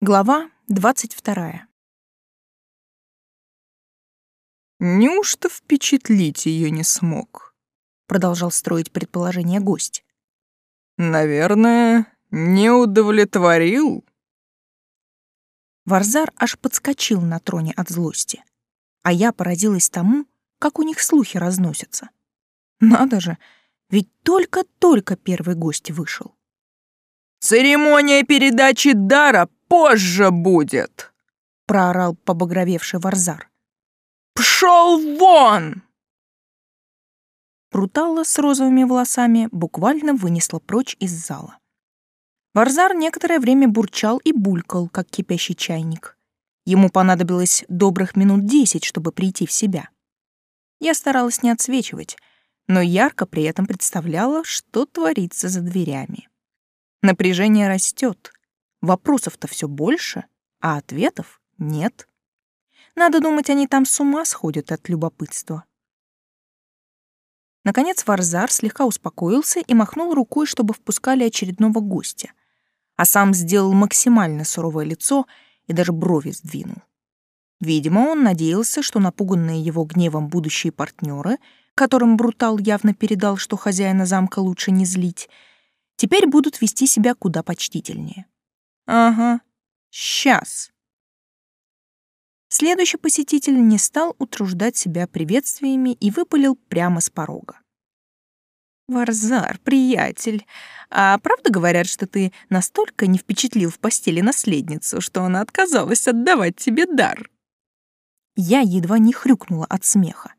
Глава двадцать вторая. «Неужто впечатлить ее не смог?» — продолжал строить предположение гость. «Наверное, не удовлетворил?» Варзар аж подскочил на троне от злости, а я поразилась тому, как у них слухи разносятся. Надо же, ведь только-только первый гость вышел. «Церемония передачи дара позже будет!» — проорал побагровевший Варзар. «Пшел вон!» Бруталла с розовыми волосами буквально вынесла прочь из зала. Варзар некоторое время бурчал и булькал, как кипящий чайник. Ему понадобилось добрых минут десять, чтобы прийти в себя. Я старалась не отсвечивать, но ярко при этом представляла, что творится за дверями. Напряжение растет, вопросов-то все больше, а ответов нет. Надо думать, они там с ума сходят от любопытства. Наконец Варзар слегка успокоился и махнул рукой, чтобы впускали очередного гостя, а сам сделал максимально суровое лицо и даже брови сдвинул. Видимо, он надеялся, что напуганные его гневом будущие партнеры, которым Брутал явно передал, что хозяина замка лучше не злить, теперь будут вести себя куда почтительнее. Ага, сейчас. Следующий посетитель не стал утруждать себя приветствиями и выпалил прямо с порога. «Варзар, приятель, а правда говорят, что ты настолько не впечатлил в постели наследницу, что она отказалась отдавать тебе дар?» Я едва не хрюкнула от смеха.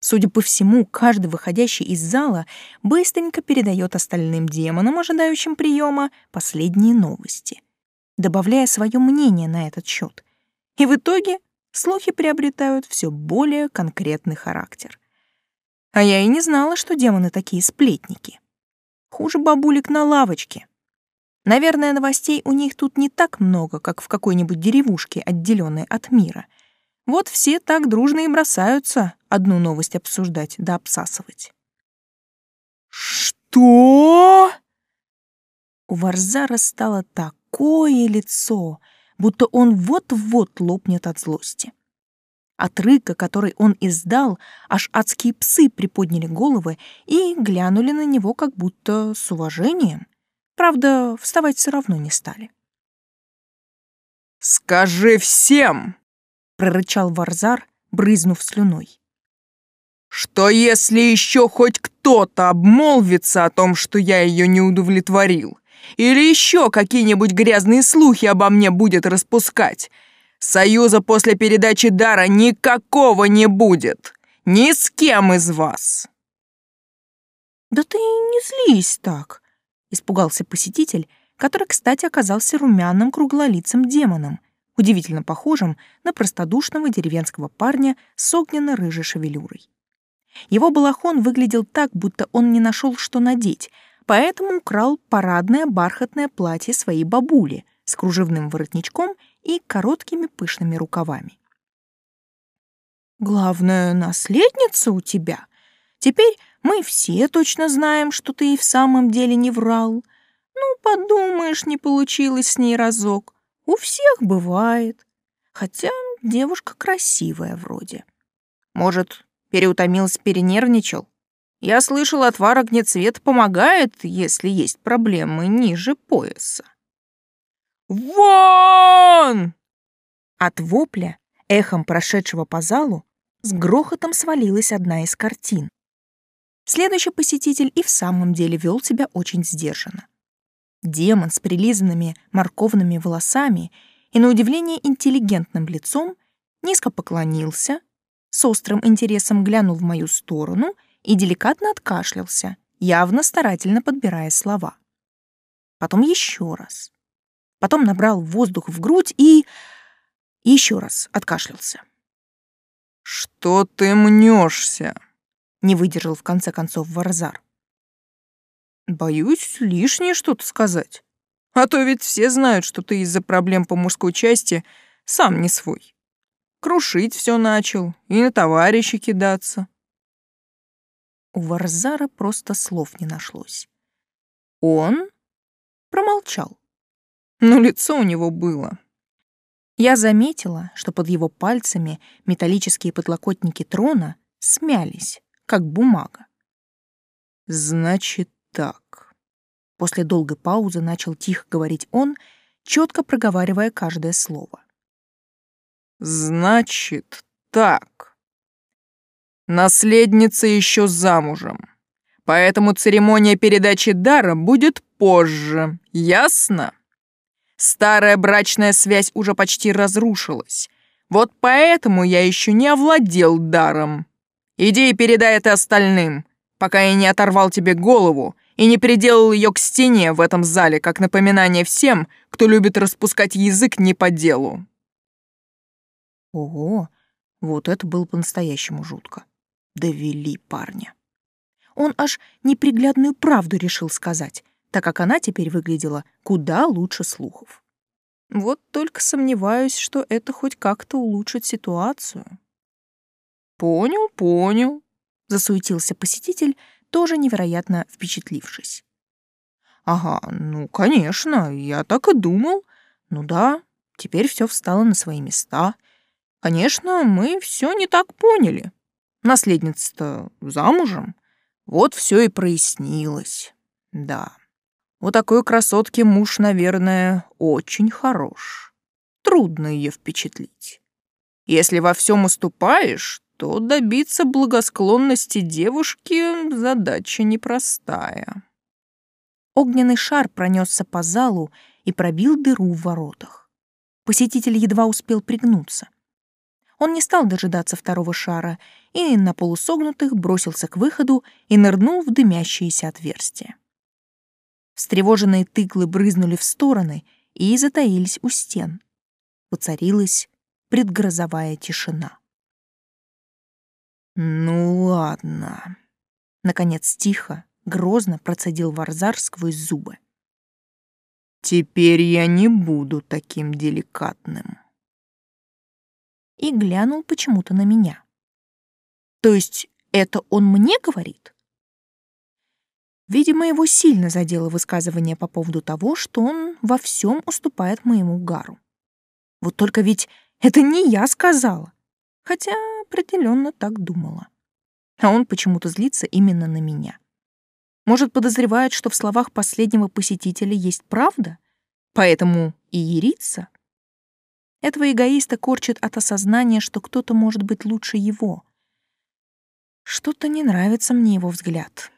Судя по всему, каждый выходящий из зала быстренько передает остальным демонам, ожидающим приема, последние новости, добавляя свое мнение на этот счет. И в итоге слухи приобретают все более конкретный характер. А я и не знала, что демоны такие сплетники. Хуже бабулек на лавочке. Наверное, новостей у них тут не так много, как в какой-нибудь деревушке, отделенной от мира — вот все так дружно и бросаются одну новость обсуждать да обсасывать. «Что?» У Варзара стало такое лицо, будто он вот-вот лопнет от злости. От рыка, который он издал, аж адские псы приподняли головы и глянули на него как будто с уважением. Правда, вставать все равно не стали. «Скажи всем, прорычал Варзар, брызнув слюной. Что если еще хоть кто-то обмолвится о том, что я ее не удовлетворил, или еще какие-нибудь грязные слухи обо мне будет распускать, союза после передачи дара никакого не будет, ни с кем из вас. Да ты не злись так, испугался посетитель, который, кстати, оказался румяным круглолицым демоном, удивительно похожим на простодушного деревенского парня с огненно-рыжей шевелюрой. Его балахон выглядел так, будто он не нашел, что надеть, поэтому украл парадное бархатное платье своей бабули с кружевным воротничком и короткими пышными рукавами. «Главная наследница у тебя. Теперь мы все точно знаем, что ты и в самом деле не врал. Ну, подумаешь, не получилось с ней разок. У всех бывает. Хотя девушка красивая вроде. Может, переутомился, перенервничал? Я слышал, отвар огнецвет помогает, если есть проблемы ниже пояса. «Вон!» От вопля, эхом прошедшего по залу, с грохотом свалилась одна из картин. Следующий посетитель и в самом деле вел себя очень сдержанно. Демон с прилизанными морковными волосами и, на удивление, интеллигентным лицом низко поклонился, с острым интересом глянул в мою сторону и деликатно откашлялся, явно старательно подбирая слова. Потом еще раз. Потом набрал воздух в грудь и... еще раз откашлялся. «Что ты мнешься?» — не выдержал в конце концов Варзар. Боюсь лишнее что-то сказать. А то ведь все знают, что ты из-за проблем по мужской части сам не свой. Крушить все начал и на товарища кидаться. У Варзара просто слов не нашлось. Он промолчал. Но лицо у него было. Я заметила, что под его пальцами металлические подлокотники трона смялись, как бумага. «Значит так». После долгой паузы начал тихо говорить он, четко проговаривая каждое слово. «Значит так. Наследница еще замужем, поэтому церемония передачи дара будет позже, ясно? Старая брачная связь уже почти разрушилась, вот поэтому я еще не овладел даром. Иди и передай это остальным, пока я не оторвал тебе голову и не приделал ее к стене в этом зале, как напоминание всем, кто любит распускать язык не по делу. Ого, вот это было по-настоящему жутко. Довели парня. Он аж неприглядную правду решил сказать, так как она теперь выглядела куда лучше слухов. Вот только сомневаюсь, что это хоть как-то улучшит ситуацию. «Понял, понял», — засуетился посетитель, тоже невероятно впечатлившись. «Ага, ну, конечно, я так и думал. Ну да, теперь все встало на свои места. Конечно, мы все не так поняли. Наследница-то замужем. Вот все и прояснилось. Да, у такой красотки муж, наверное, очень хорош. Трудно ее впечатлить. Если во всем уступаешь, то добиться благосклонности девушки задача непростая. Огненный шар пронесся по залу и пробил дыру в воротах. Посетитель едва успел пригнуться. Он не стал дожидаться второго шара и на полусогнутых бросился к выходу и нырнул в дымящееся отверстие. Встревоженные тыклы брызнули в стороны и затаились у стен. Воцарилась предгрозовая тишина. «Ну ладно», — наконец тихо, грозно процедил Варзар сквозь зубы. «Теперь я не буду таким деликатным» и глянул почему-то на меня. То есть это он мне говорит? Видимо, его сильно задело высказывание по поводу того, что он во всем уступает моему Гару. Вот только ведь это не я сказала, хотя определенно так думала. А он почему-то злится именно на меня. Может, подозревает, что в словах последнего посетителя есть правда, поэтому и ерится? Этого эгоиста корчит от осознания, что кто-то может быть лучше его. Что-то не нравится мне его взгляд.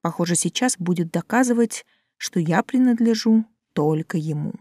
Похоже, сейчас будет доказывать, что я принадлежу только ему.